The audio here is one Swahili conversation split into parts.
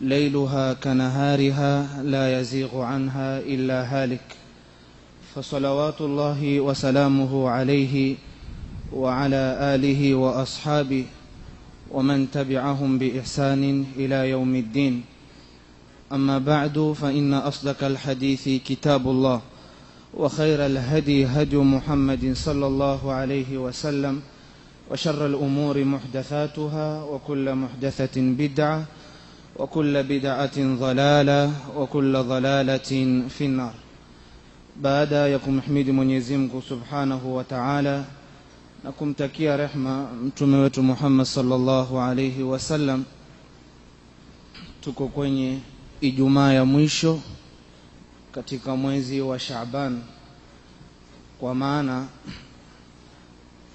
ليلها كنهارها لا يزيغ عنها إلا هالك. فصلوات الله وسلامه عليه وعلى آله وأصحابه ومن تبعهم بإحسان إلى يوم الدين. أما بعد فإن أصدق الحديث كتاب الله وخير الهدي هدي محمد صلى الله عليه وسلم وشر الأمور محدثاتها وكل محدثة بدعة وكل بدعة ضلالة وكل ضلالة في النار baada ya kumhimidi Mwenyezi Mungu Subhanahu wa Ta'ala na kumtakia rehma mtume wetu Muhammad sallallahu alayhi wasallam, tuko kwenye Ijumaa ya mwisho katika mwezi wa Shaaban, kwa maana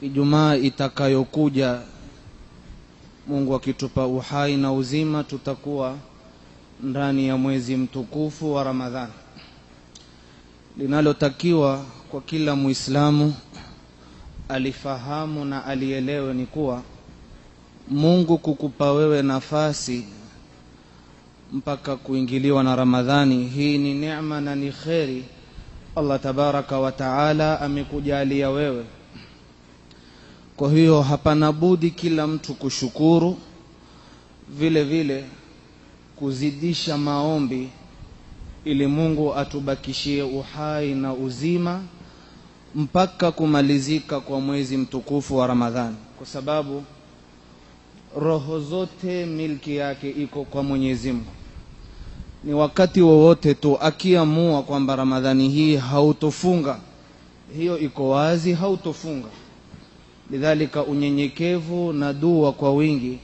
Ijumaa itakayokuja Mungu akitupa uhai na uzima, tutakuwa ndani ya mwezi mtukufu wa Ramadhani. Linalotakiwa kwa kila Muislamu alifahamu na alielewe ni kuwa Mungu kukupa wewe nafasi mpaka kuingiliwa na Ramadhani, hii ni neema na ni kheri Allah tabaraka wa taala amekujalia wewe. Kwa hiyo hapana budi kila mtu kushukuru, vile vile kuzidisha maombi ili Mungu atubakishie uhai na uzima mpaka kumalizika kwa mwezi mtukufu wa Ramadhani, kwa sababu roho zote milki yake iko kwa Mwenyezi Mungu. Ni wakati wowote tu akiamua kwamba Ramadhani hii hautofunga, hiyo iko wazi, hautofunga. Lidhalika, unyenyekevu na dua kwa wingi,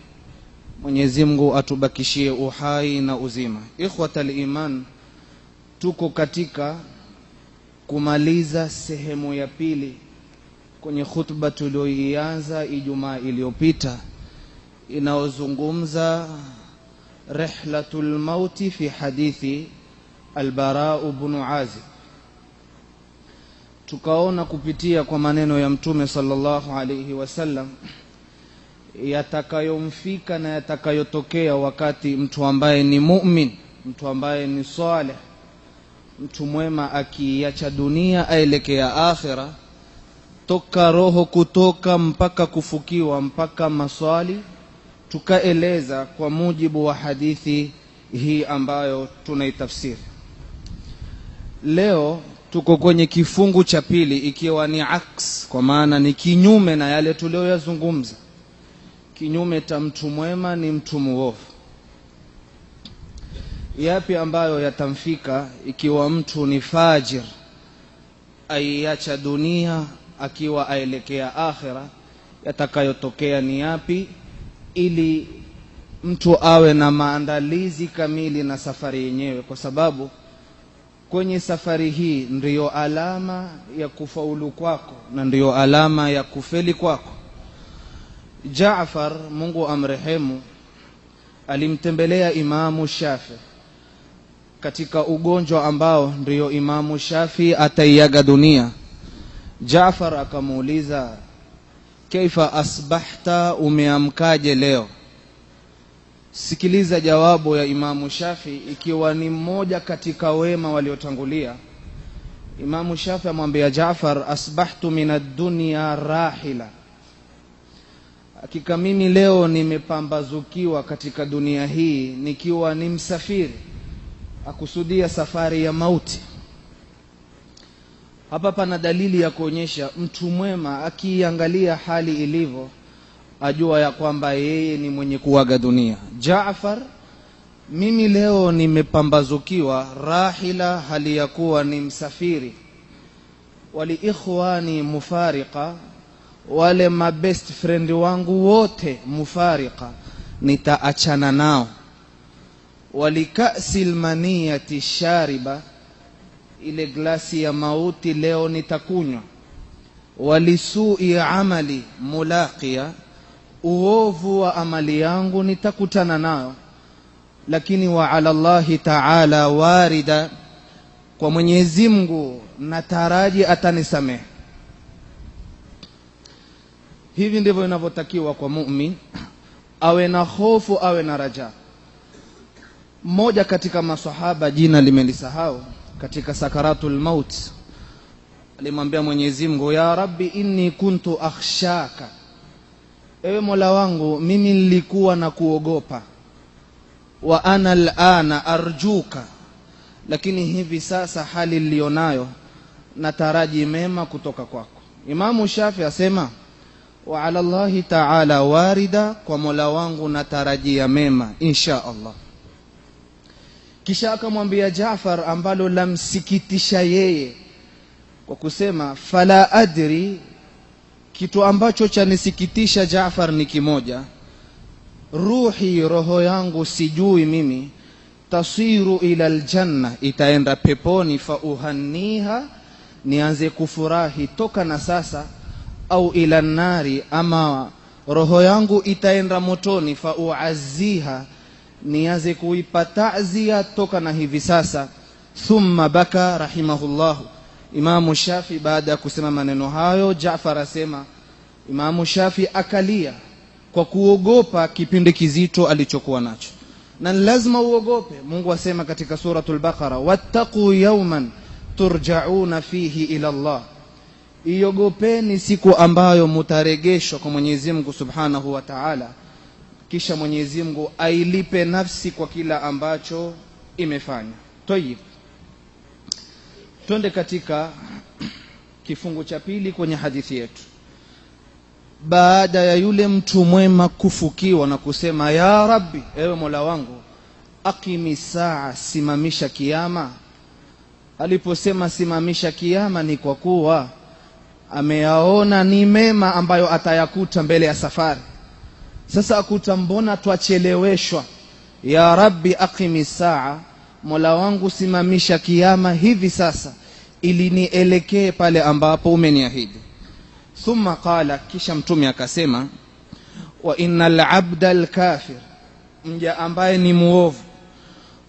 Mwenyezi Mungu atubakishie uhai na uzima. ikhwata liman tuko katika kumaliza sehemu ya pili kwenye khutba tuliyoianza Ijumaa iliyopita inayozungumza rihlatu lmauti fi hadithi albarau bnu Azib. Tukaona kupitia kwa maneno ya Mtume sallallahu alayhi wasallam yatakayomfika na yatakayotokea wakati mtu ambaye ni mumin, mtu ambaye ni saleh mtu mwema akiacha dunia aelekea akhira, toka roho kutoka mpaka kufukiwa mpaka maswali, tukaeleza kwa mujibu wa hadithi hii ambayo tunaitafsiri leo. Tuko kwenye kifungu cha pili, ikiwa ni aks, kwa maana ni kinyume na yale tuliyoyazungumza. Kinyume ta mtu mwema ni mtu muovu yapi ambayo yatamfika ikiwa mtu ni fajir aiacha dunia akiwa aelekea akhira yatakayotokea ni yapi ili mtu awe na maandalizi kamili na safari yenyewe kwa sababu kwenye safari hii ndiyo alama ya kufaulu kwako na ndiyo alama ya kufeli kwako Jaafar Mungu amrehemu alimtembelea Imamu Shafi katika ugonjwa ambao ndiyo Imamu Shafi ataiaga dunia. Jaafar akamuuliza, kaifa asbahta, umeamkaje leo? Sikiliza jawabu ya Imamu Shafi, ikiwa ni mmoja katika wema waliotangulia. Imamu Shafi amwambia jafar asbahtu min ad-dunya rahila, hakika mimi leo nimepambazukiwa katika dunia hii nikiwa ni msafiri akusudia safari ya mauti. Hapa pana dalili ya kuonyesha mtu mwema akiiangalia hali ilivyo, ajua ya kwamba yeye ni mwenye kuwaga dunia. Jaafar, mimi leo nimepambazukiwa rahila, hali ya kuwa ni msafiri. Waliikhwani mufariqa, wale mabest friend wangu wote mufariqa, nitaachana nao walikasi lmaniyati shariba ile glasi ya mauti leo nitakunywa walisui amali mulaqiya uovu wa amali yangu nitakutana nayo lakini wa ala llahi taala warida kwa mwenyezi mungu nataraji atanisamehe. Hivi ndivyo inavyotakiwa kwa mumin awe na hofu awe na raja. Mmoja katika masahaba jina limelisahau katika sakaratul maut. Alimwambia mwenyezi mungu ya rabbi inni kuntu akhshaka ewe mola wangu mimi nilikuwa na kuogopa. Wa ana alana arjuka. Lakini hivi sasa hali niliyonayo nataraji mema kutoka kwako. Imamu shafi asema wa ala llahi taala warida kwa mola wangu natarajia mema insha allah. Kisha akamwambia jafar ambalo lamsikitisha yeye kwa kusema fala adri kitu ambacho chanisikitisha Jaafar ni kimoja. Ruhi roho yangu sijui mimi. Tasiru ila aljanna, itaenda peponi fa uhanniha nianze kufurahi. Toka na sasa au ila nari ama roho yangu itaenda motoni fa uaziha nianze kuipa ta'zia toka na hivi sasa. Thumma baka rahimahullahu imamu shafi baada ya kusema maneno hayo jafar asema imamu shafi akalia kwa kuogopa kipindi kizito alichokuwa nacho. Na lazima uogope mungu asema katika suratul baqara wattaqu yauman turjauna fihi ila llah iogopeni siku ambayo mutaregeshwa kwa mwenyezi mungu subhanahu wa taala kisha mwenyezi mungu ailipe nafsi kwa kila ambacho imefanya. Tayib twende katika kifungu cha pili kwenye hadithi yetu. Baada ya yule mtu mwema kufukiwa na kusema ya rabbi ewe mola wangu aqimi saa simamisha kiama aliposema simamisha kiama ni kwa kuwa ameyaona ni mema ambayo atayakuta mbele ya safari. Sasa akuta mbona twacheleweshwa? Ya rabbi aqimi saa mola wangu simamisha kiama hivi sasa ili nielekee pale ambapo umeniahidi. Thumma qala kisha mtume akasema wa innal abda lkafir mja ambaye ni muovu.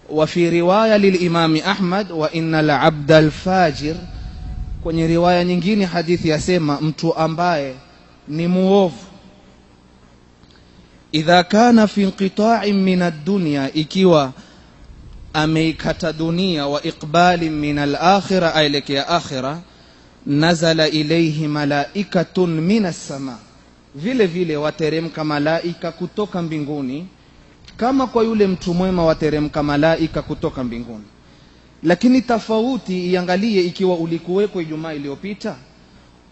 Wa fi riwaya lilimami ahmad wa innal abda lfajir kwenye riwaya nyingine hadithi yasema mtu ambaye ni muovu. Idha kana fi inqita'in min ad-dunya ikiwa ameikata dunia wa iqbali min alakhira aelekea akhira nazala ilaihi malaikatun min as-sama. Vile vile wateremka malaika kutoka mbinguni kama kwa yule mtu mwema wateremka malaika kutoka mbinguni. Lakini tofauti iangalie ikiwa ulikuweko ijumaa iliyopita.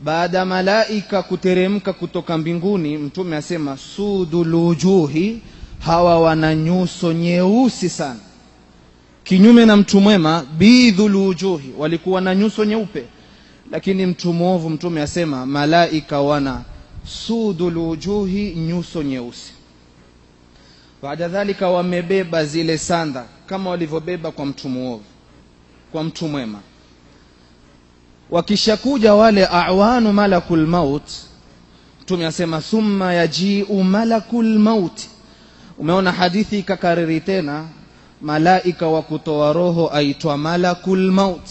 Baada ya malaika kuteremka kutoka mbinguni mtume asema sudu wujuhi hawa wana nyuso nyeusi sana kinyume na mtu mwema bidhul wujuhi walikuwa na nyuso nyeupe. Lakini mtu mwovu mtume asema malaika wana sudul wujuhi nyuso nyeusi. Baada dhalika wamebeba zile sanda kama walivyobeba kwa mtu mwovu kwa mtu mwema. Wakishakuja wale awanu malakul maut mtume asema thumma yajiu malakul maut. Umeona hadithi ikakariri tena malaika wa kutoa roho aitwa malakul maut.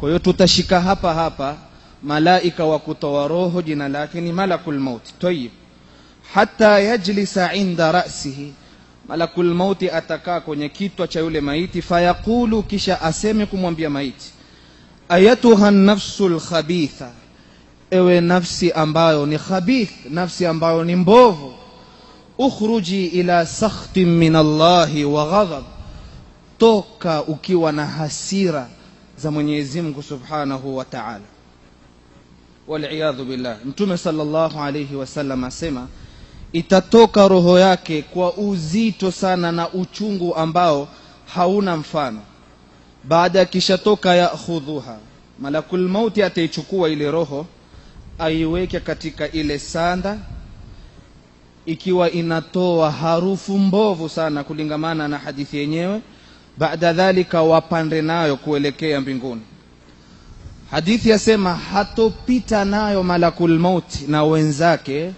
Kwa hiyo tutashika hapa hapa malaika wa kutoa roho jina lake ni malakul maut. Tayib hata yajlisa inda rasihi. Malakul mauti atakaa kwenye kitwa cha yule maiti fayaqulu kisha aseme kumwambia maiti ayatuha nafsu lkhabitha ewe nafsi ambayo ni khabith nafsi ambayo ni mbovu ukhruji ila sakhtin min allahi wa ghadhab toka ukiwa na hasira za mwenyezi mungu subhanahu wa taala. Waliyadhu billah. Mtume sallallahu alayhi wasallam asema itatoka roho yake kwa uzito sana na uchungu ambao hauna mfano. Baada ya kishatoka yakhudhuha malakul mauti ataichukua ile roho aiweke katika ile sanda ikiwa inatoa harufu mbovu sana kulingamana na hadithi yenyewe baada dhalika wapande nayo kuelekea mbinguni. Hadithi yasema hatopita nayo malakul mauti na wenzake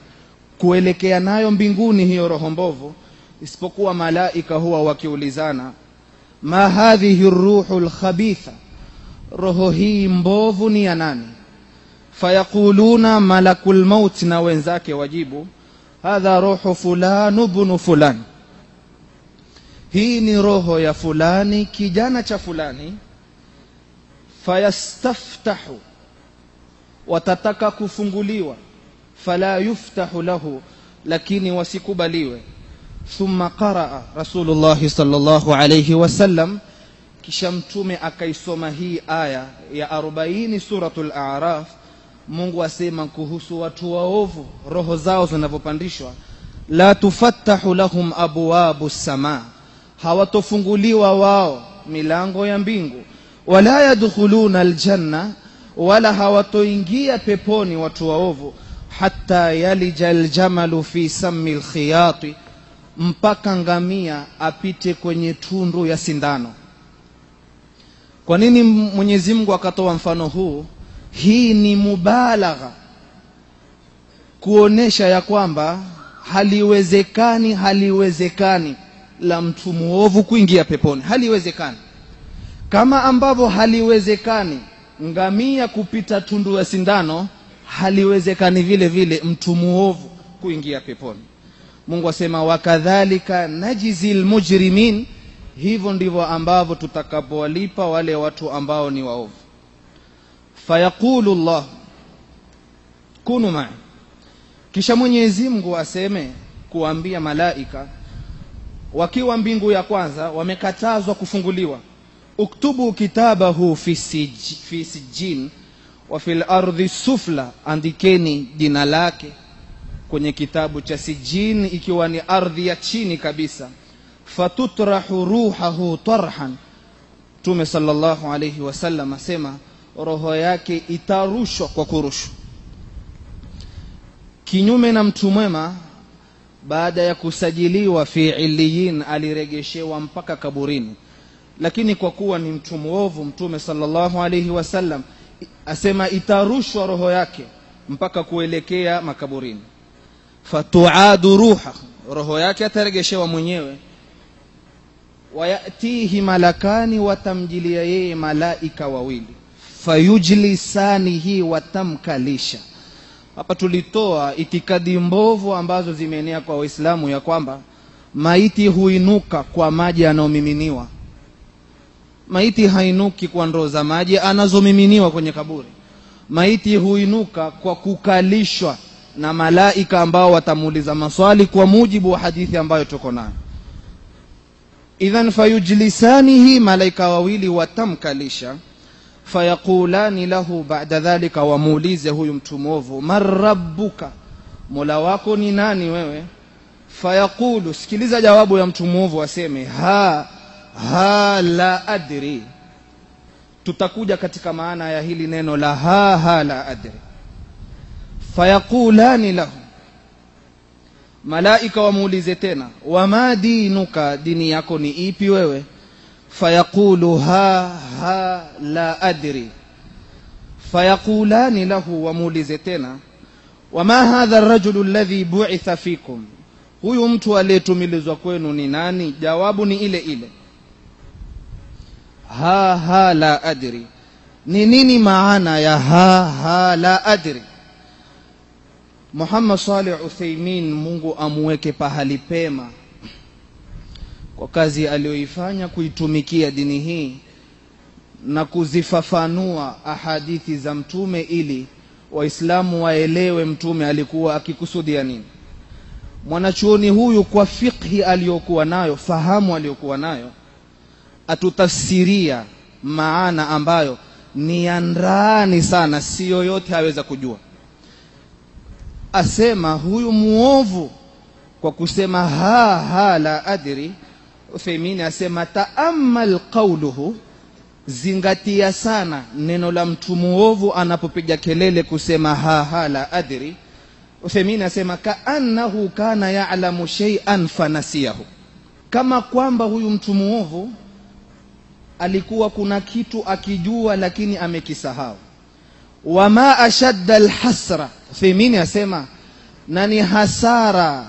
kuelekea nayo mbinguni hiyo roho mbovu isipokuwa malaika huwa wakiulizana ma hadhihi ruhu lkhabitha roho hii mbovu ni ya nani? Fayaquluna malakul maut na wenzake wajibu hadha ruhu fulanu bnu fulani hii ni roho ya fulani kijana cha fulani. Fayastaftahu watataka kufunguliwa. Fala yuftahu lahu lakini wasikubaliwe. Thumma qaraa rasulullahi sallallahu alayhi wasallam kisha mtume akaisoma hii aya ya 40 suratul a'raf. Mungu asema kuhusu watu waovu roho zao zinavyopandishwa la tufattahu lahum abwabu samaa hawatofunguliwa wao milango ya mbingu wala yadkhuluna aljanna wala hawatoingia peponi watu waovu hata yalija aljamalu fi sami lkhiyati mpaka ngamia apite kwenye tundu ya sindano. Kwa nini mwenyezi mungu akatoa mfano huu? Hii ni mubalagha kuonesha ya kwamba haliwezekani haliwezekani la mtu muovu kuingia peponi. Haliwezekani. Kama ambavyo haliwezekani ngamia kupita tundu ya sindano haliwezekani vile vile mtu muovu kuingia peponi. Mungu asema wakadhalika najizi lmujrimin hivyo ndivyo ambavyo tutakapowalipa wale watu ambao ni waovu. Fayaqulu llah kunu mai. Kisha mwenyezi mungu aseme kuambia malaika wakiwa mbingu ya kwanza wamekatazwa kufunguliwa. Uktubu kitabahu fi, sij, fi sijin wa fil ardhi sufla andikeni jina lake kwenye kitabu cha sijin ikiwa ni ardhi ya chini kabisa. Fatutrahu ruhahu tarhan mtume sallallahu alaihi wasallam asema roho yake itarushwa kwa kurushwa kinyume na mtu mwema baada ya kusajiliwa fi iliyin aliregeshewa mpaka kaburini. Lakini kwa kuwa ni mtu mwovu mtume sallallahu alayhi wasallam asema itarushwa roho yake mpaka kuelekea makaburini. Fatuadu ruha roho yake ataregeshewa mwenyewe. Wayatihi malakani watamjilia yeye malaika wawili. Fayujlisanihi watamkalisha hapa tulitoa itikadi mbovu ambazo zimeenea kwa waislamu ya kwamba maiti huinuka kwa maji yanayomiminiwa. Maiti hainuki kwa ndoo za maji anazomiminiwa kwenye kaburi. Maiti huinuka kwa kukalishwa na malaika ambao watamuuliza maswali kwa mujibu wa hadithi ambayo tuko nayo. Idhan fayujlisanihi malaika wawili watamkalisha fayaqulani lahu bada dhalika wamuulize huyu mtu mwovu man rabbuka? Mola wako ni nani wewe? Fayaqulu sikiliza jawabu ya mtu mwovu aseme ha ha la adri tutakuja katika maana ya hili neno la ha ha la adri. Fayaqulani lahu malaika wamuulize tena wama dinuka? Dini yako ni ipi wewe ha ha la adri. Fayaqulani lahu wamuulize tena wama hadha rajulu alladhi bu'itha fikum? Huyu mtu aliyetumilizwa kwenu ni nani? Jawabu ni ile ile. Ha ha la adri. Ni nini maana ya ha ha la adri? Muhammad Saleh Utheimin Mungu amuweke pahali pema kwa kazi aliyoifanya kuitumikia dini hii na kuzifafanua ahadithi za mtume ili waislamu waelewe mtume alikuwa akikusudia nini. Mwanachuoni huyu kwa fikhi aliyokuwa nayo fahamu aliyokuwa nayo atutafsiria maana ambayo ni ya ndani sana si yoyote aweza kujua. Asema huyu muovu kwa kusema ha ha la adri Uthaimini asema taamal qauluhu zingatia sana neno la mtu muovu anapopiga kelele kusema ha ha la adri. Uthemini asema kaannahu kana yalamu shay'an fanasiyahu. Kama kwamba huyu mtu muovu alikuwa kuna kitu akijua lakini amekisahau. Wama ashadda alhasra uthemini asema na ni hasara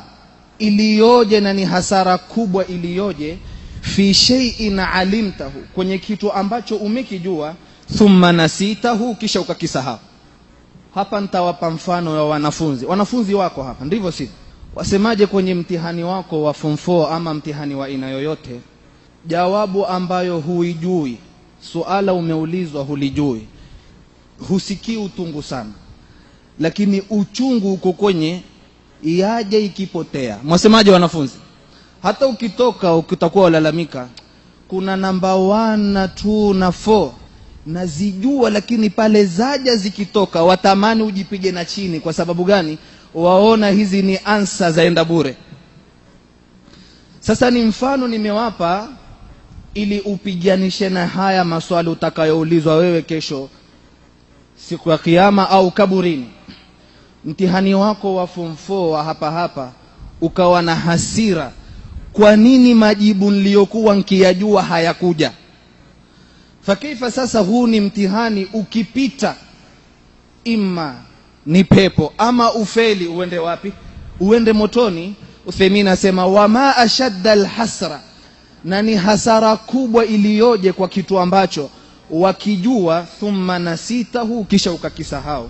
iliyoje na ni hasara kubwa iliyoje fi sheiin alimtahu kwenye kitu ambacho umekijua thumma nasitahu kisha ukakisahau. Hapa nitawapa mfano wa wanafunzi. Wanafunzi wako hapa ndivyo sivyo? Wasemaje kwenye mtihani wako wa form 4 ama mtihani wa aina yoyote? Jawabu ambayo huijui suala umeulizwa hulijui. Husikii utungu sana. Lakini uchungu uko kwenye yaje ikipotea. Mwasemaje wanafunzi? Hata ukitoka ukitakuwa ulalamika kuna namba 1 na 2 na 4 nazijua lakini pale zaja zikitoka watamani ujipige na chini. Kwa sababu gani? Waona hizi ni ansa zaenda bure. Sasa ni mfano nimewapa ili upiganishe na haya maswali utakayoulizwa wewe kesho siku ya kiyama au kaburini mtihani wako wa form 4 wa hapa hapa ukawa na hasira. Kwa nini majibu niliyokuwa nkiyajua hayakuja? Fakaifa sasa huu ni mtihani ukipita imma ni pepo ama ufeli? Uende wapi? Uende motoni. Utheimin asema wama ashadda alhasra na ni hasara kubwa iliyoje kwa kitu ambacho wakijua thumma nasitahu kisha ukakisahau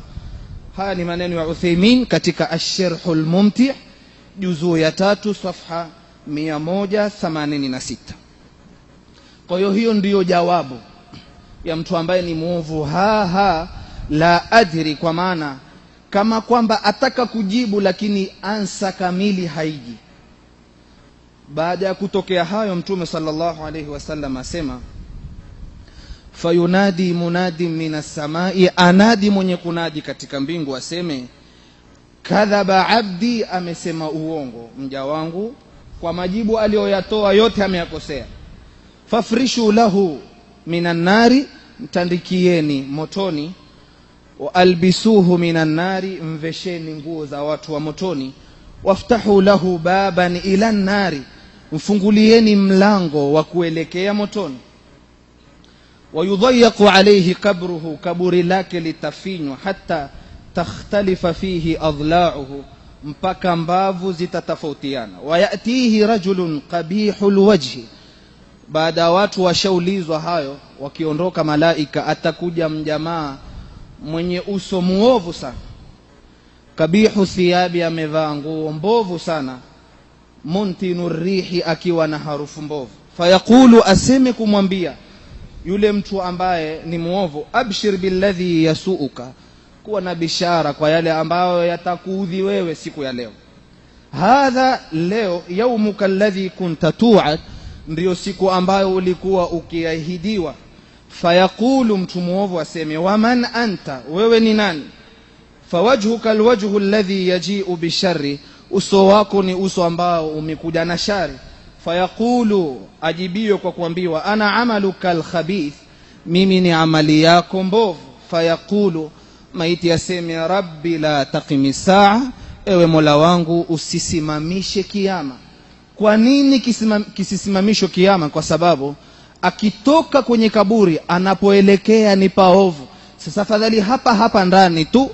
haya ni maneno ya utheimin katika asherhu lmumti juzuu ya tatu safha 186 kwa hiyo hiyo ndiyo jawabu ya mtu ambaye ni mwovu ha ha la adri kwa maana kama kwamba ataka kujibu lakini ansa kamili haiji. Baada ya kutokea hayo mtume sallallahu alaihi wasallam asema fayunadi munadi min assamai anadi mwenye kunadi katika mbingu aseme kadhaba abdi amesema uongo mja wangu kwa majibu aliyoyatoa yote ameyakosea. Fafrishu lahu minan nari mtandikieni motoni. Waalbisuhu minan nari mvesheni nguo za watu wa motoni. Waftahu lahu baban ila nari, mfungulieni mlango wa kuelekea motoni wayudhayaku alaihi kabruhu kaburi lake litafinywa hata takhtalifa fihi adlauhu mpaka mbavu zitatofautiana. Wayatihi rajulun qabihu lwajhi baada ya watu washaulizwa hayo wakiondoka malaika atakuja mjamaa mwenye uso muovu sana. Kabihu thiabi, amevaa nguo mbovu sana muntinu rihi akiwa na harufu mbovu. Fayaqulu aseme kumwambia yule mtu ambaye ni mwovu abshir billadhi yasuuka kuwa na bishara kwa yale ambayo yatakuudhi wewe siku ya leo. Hadha leo yaumuka alladhi kunta tuad ndiyo siku ambayo ulikuwa ukiahidiwa. Fayaqulu mtu mwovu aseme waman anta wewe ni nani? Fawajhuka alwajhu alladhi yajiu bishari uso wako ni uso ambao umekuja na shari fayaqulu ajibiwe kwa kuambiwa ana amaluka alkhabith mimi ni amali yako mbovu. Fayaqulu maiti aseme rabbi la taqimi saa ewe mola wangu usisimamishe kiama kwa nini kisisimamishwe kiama kwa sababu akitoka kwenye kaburi anapoelekea ni paovu. Sasa fadhali hapa hapa ndani tu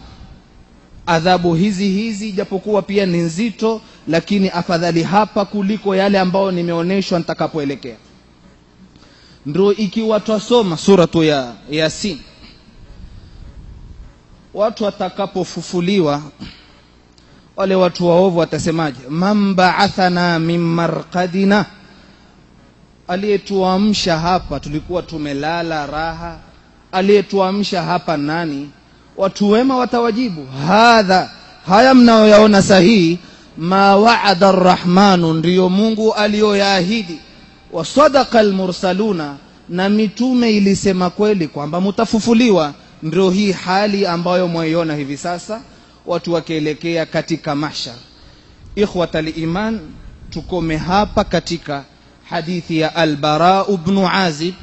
adhabu hizi hizi japokuwa pia ni nzito lakini afadhali hapa kuliko yale ambayo nimeonyeshwa nitakapoelekea. Ndio ikiwa twasoma suratu ya yasin. Watu watakapofufuliwa wale watu waovu watasemaje? Man baathana min marqadina. Aliyetuamsha hapa tulikuwa tumelala raha. Aliyetuamsha hapa nani watu wema watawajibu. Hadha haya mnayoyaona sahihi ma waada arrahmanu ndiyo mungu aliyoyaahidi. Wasadaka almursaluna na mitume ilisema kweli kwamba mutafufuliwa. Ndio hii hali ambayo mwaiona hivi sasa watu wakielekea katika mahshar ikhwata liman tukome hapa katika hadithi ya albarau bnu azib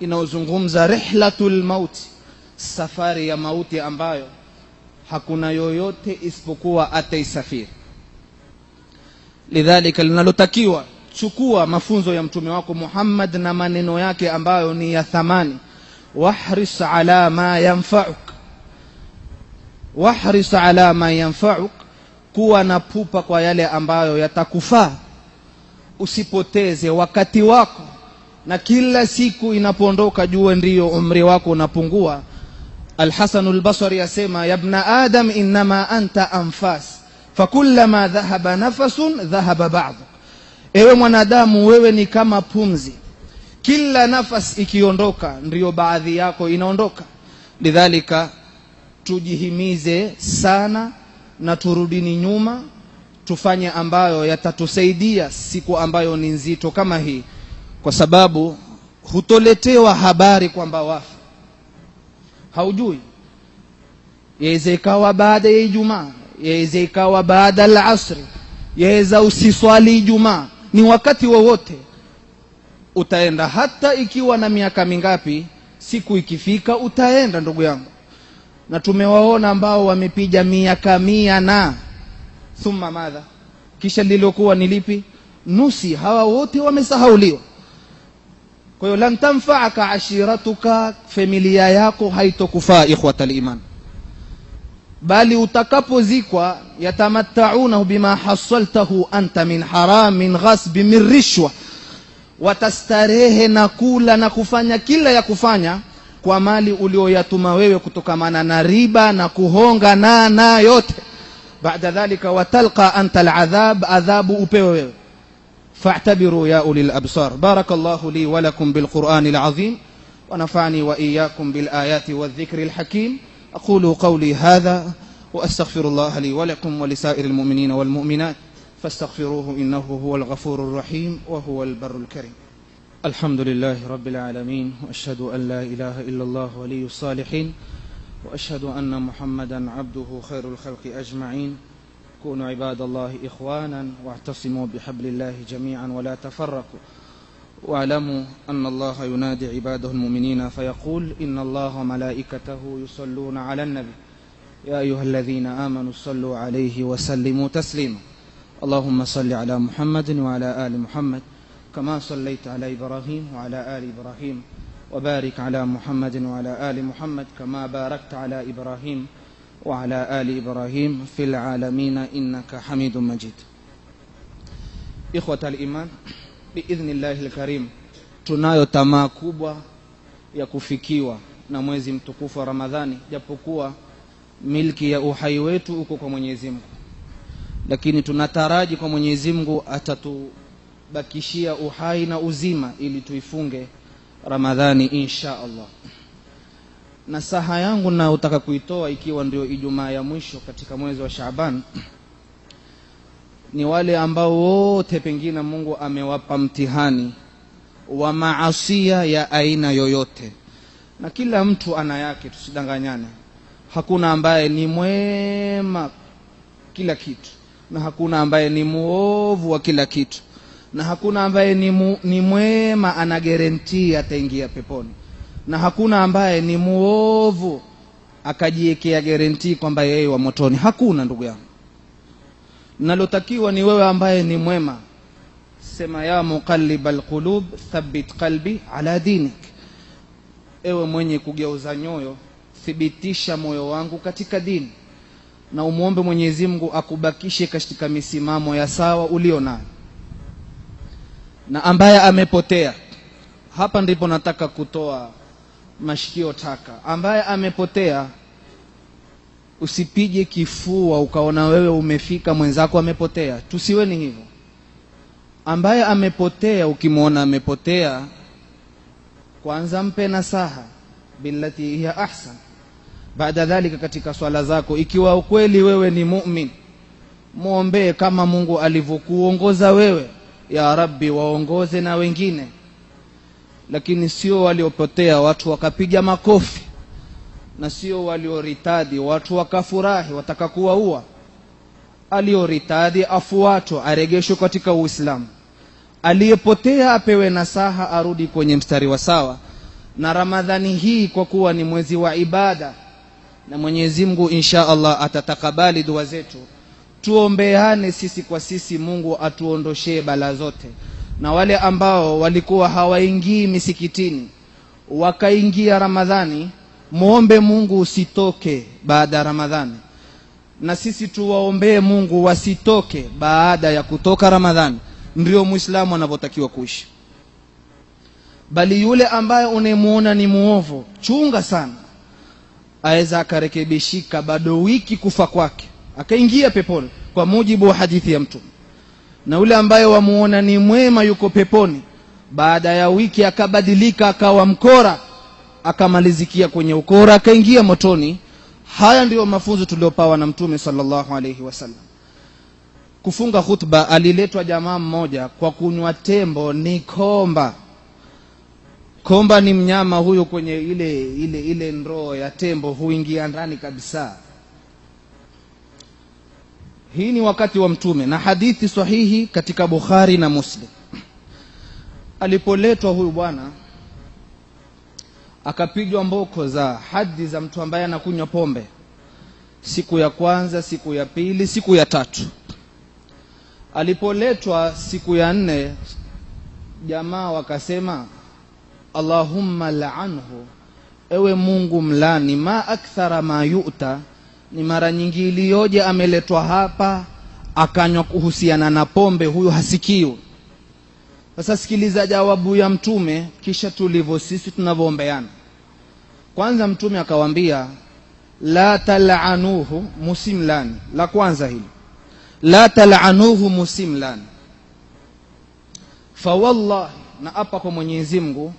inayozungumza rihlatu lmauti safari ya mauti ambayo hakuna yoyote isipokuwa ataisafiri. Lidhalika linalotakiwa chukua mafunzo ya mtume wako muhammad na maneno yake ambayo ni ya thamani. Wahris ala ma yanfauk. Wahris ala ma yanfauk. Kuwa na pupa kwa yale ambayo yatakufaa. Usipoteze wakati wako. Na kila siku inapoondoka jua ndiyo umri wako unapungua alhasanu lbasari asema yabna adam innama anta anfas fakullama dhahaba nafasun dhahaba بعض ewe mwanadamu wewe ni kama pumzi. Kila nafas ikiondoka ndiyo baadhi yako inaondoka. Lidhalika tujihimize sana na turudini nyuma tufanye ambayo yatatusaidia siku ambayo ni nzito kama hii. Kwa sababu hutoletewa habari kwamba wafa haujui. Yaweza ikawa baada ya ijumaa yaweza ikawa baada al asri yaweza usiswali ijumaa. Ni wakati wowote. Utaenda hata ikiwa na miaka mingapi siku ikifika utaenda ndugu yangu. Na tumewaona ambao wamepiga miaka mia na. Thumma madha. Kisha lililokuwa ni lipi? Nusi. Hawa wote wamesahauliwa kwa hiyo lan tanfaaka ashiratuka familia yako haitokufaa ikhwata liman bali utakapozikwa yatamattaunahu bima hasaltahu anta min haram min ghasbi min rishwa watastarehe na kula na kufanya kila ya kufanya kwa mali ulioyatuma wewe kutokamana na riba na kuhonga na na yote baada dhalika watalqa anta aladhab adhabu upewe wewe فاعتبروا يا أولي الأبصار. بارك الله لي ولكم بالقرآن العظيم ونفعني وإياكم بالآيات والذكر الحكيم. أقول قولي هذا وأستغفر الله لي ولكم ولسائر المؤمنين والمؤمنات فاستغفروه إنه هو الغفور الرحيم وهو البر الكريم. الحمد لله رب العالمين وأشهد أن لا إله إلا الله ولي الصالحين وأشهد أن محمدا عبده خير الخلق أجمعين. كونوا عباد الله إخوانا واعتصموا بحبل الله جميعا ولا تفرقوا. واعلموا أن الله ينادي عباده المؤمنين فيقول إن الله وملائكته يصلون على النبي. يا أيها الذين آمنوا صلوا عليه وسلموا تسليما. اللهم صل على محمد وعلى آل محمد كما صليت على إبراهيم وعلى آل إبراهيم. وبارك على محمد وعلى آل محمد كما باركت على إبراهيم. وعلى آل إبراهيم في العالمين إنك حميد مجيد إخوة الإيمان بإذن الله الكريم tunayo tamaa kubwa ya kufikiwa na mwezi mtukufu wa ramadhani japokuwa milki ya uhai wetu uko kwa mwenyezi mungu lakini tunataraji kwa mwenyezi mungu atatubakishia uhai na uzima ili tuifunge ramadhani insha allah na saha yangu nayotaka kuitoa ikiwa ndio ijumaa ya mwisho katika mwezi wa shaaban ni wale ambao wote pengine mungu amewapa mtihani wa maasia ya aina yoyote. Na kila mtu ana yake tusidanganyane. Hakuna ambaye ni mwema kila kitu na hakuna ambaye ni muovu wa kila kitu na hakuna ambaye ni, mu, ni mwema ana gerentii ataingia peponi na hakuna ambaye ni muovu akajiwekea garantii kwamba yeye wa motoni. Hakuna ndugu yangu. Nalotakiwa ni wewe ambaye ni mwema. Sema ya muqalliba alqulub thabbit qalbi ala dinik. Ewe mwenye kugeuza nyoyo thibitisha moyo wangu katika dini. Na umwombe mwenyezi mungu akubakishe katika misimamo ya sawa ulio nayo. Na ambaye amepotea hapa ndipo nataka kutoa mashikio taka. Ambaye amepotea usipige kifua ukaona wewe umefika mwenzako amepotea. Tusiwe ni hivyo. Ambaye amepotea ukimwona amepotea kwanza mpe nasaha billati hiya ahsan. Baada dhalika katika swala zako ikiwa ukweli wewe ni mumin mwombee kama mungu alivyokuongoza wewe. Ya rabbi waongoze na wengine lakini sio waliopotea watu wakapiga makofi na sio walioritadi watu wakafurahi wataka kuwaua. Alioritadi afuatwa aregeshwe katika uislamu. Aliyepotea apewe nasaha arudi kwenye mstari wa sawa. Na ramadhani hii kwa kuwa ni mwezi wa ibada na mwenyezi mungu insha allah atatakabali dua zetu tuombeane sisi kwa sisi mungu atuondoshee bala zote na wale ambao walikuwa hawaingii misikitini wakaingia ramadhani muombe mungu usitoke baada ya ramadhani. Na sisi tuwaombee mungu wasitoke baada ya kutoka ramadhani ndio mwislamu anavyotakiwa kuishi. Bali yule ambaye unayemuona ni muovu chunga sana. Aweza akarekebishika bado wiki kufa kwake akaingia peponi kwa mujibu wa hadithi ya mtume na yule ambaye wamuona ni mwema yuko peponi. Baada ya wiki akabadilika akawa mkora akamalizikia kwenye ukora akaingia motoni. Haya ndiyo mafunzo tuliopawa na mtume sallallahu alaihi wasallam. Kufunga khutba aliletwa jamaa mmoja kwa kunywa tembo ni komba. Komba ni mnyama huyo kwenye ile ile ile ndoo ya tembo huingia ndani kabisa hii ni wakati wa mtume na hadithi sahihi katika bukhari na muslim. Alipoletwa huyu bwana akapigwa mboko za hadi za mtu ambaye anakunywa pombe. Siku ya kwanza siku ya pili siku ya tatu. Alipoletwa siku ya nne jamaa wakasema allahumma laanhu ewe mungu mlani ma akthara ma yuta ni mara nyingi iliyoje ameletwa hapa akanywa kuhusiana na pombe huyu hasikiwi. Sasa sikiliza jawabu ya mtume kisha tulivyo sisi tunavyoombeana. Kwanza mtume akawambia la talanuhu musimlani la kwanza hili la talanuhu musimlani fawallahi na apa kwa mwenyezi mungu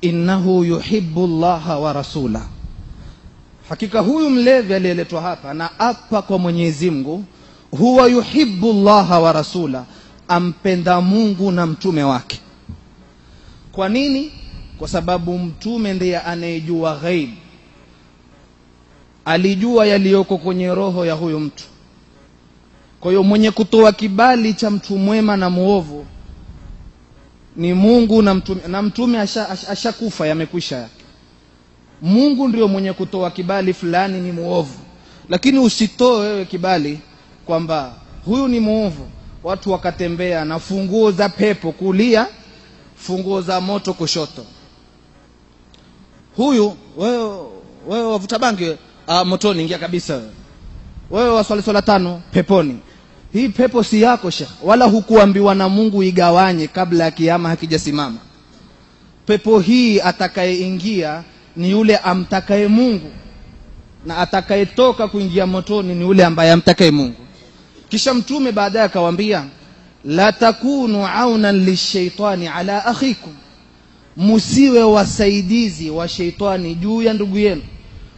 innahu yuhibu llaha wa rasula hakika huyu mlevi aliyeletwa hapa na apa kwa mwenyezi mungu huwa yuhibu llaha wa rasula ampenda mungu na mtume wake. Kwa nini? Kwa sababu mtume ndiye anayejua ghaib. Alijua yaliyoko kwenye roho ya huyu mtu. Kwa hiyo mwenye kutoa kibali cha mtu mwema na muovu ni mungu na mtume na mtume ashakufa asha, yamekwisha mungu ndio mwenye kutoa kibali fulani ni muovu. Lakini usitoe wewe kibali kwamba huyu ni muovu. Watu wakatembea na funguo za pepo kulia funguo za moto kushoto. Huyu wewe wewe wavuta bangi ah, motoni ingia kabisa wewe. Wewe waswali swala tano peponi. Hii pepo si yako sha. Wala hukuambiwa na mungu igawanye kabla ya kiama hakijasimama. Pepo hii atakayeingia ni yule amtakaye mungu. Na atakayetoka kuingia motoni ni yule ambaye amtakaye mungu. Kisha mtume baadaye akawambia la takunu aunan lishaitani ala akhikum. Musiwe wasaidizi wa sheitani juu ya ndugu yenu.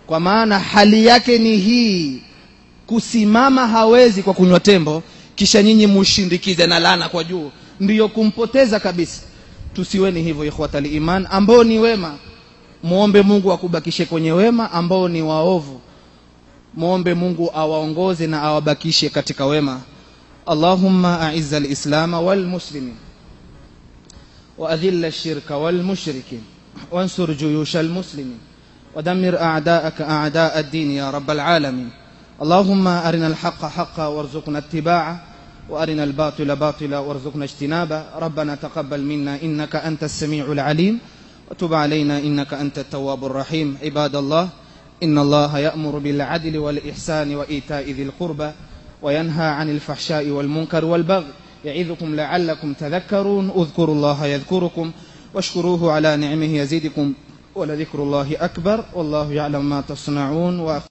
Kwa maana hali yake ni hii kusimama hawezi kwa kunywa tembo kisha nyinyi mushindikize na lana kwa juu. Ndiyo kumpoteza kabisa. Tusiweni hivyo ikhwatal iman ambao ni wema muombe mungu akubakishe kwenye wema ambao ni waovu muombe mungu awaongoze na awabakishe katika wema allahumma aiza lislama walmuslimin واذل الشرك والمشركين وانصر جيوش المسلمين ودمر اعداءك اعداء الدين يا رب العالمين اللهم ارنا الحق حقا وارزقنا اتباعه وارنا الباطل باطلا وارزقنا اجتنابه ربنا تقبل منا انك انت السميع العليم وتب علينا إنك أنت التواب الرحيم. عباد الله إن الله يأمر بالعدل والإحسان وإيتاء ذي القربى وينهى عن الفحشاء والمنكر والبغي يعظكم لعلكم تذكرون. اذكروا الله يذكركم واشكروه على نعمه يزيدكم ولذكر الله أكبر. والله يعلم ما تصنعون.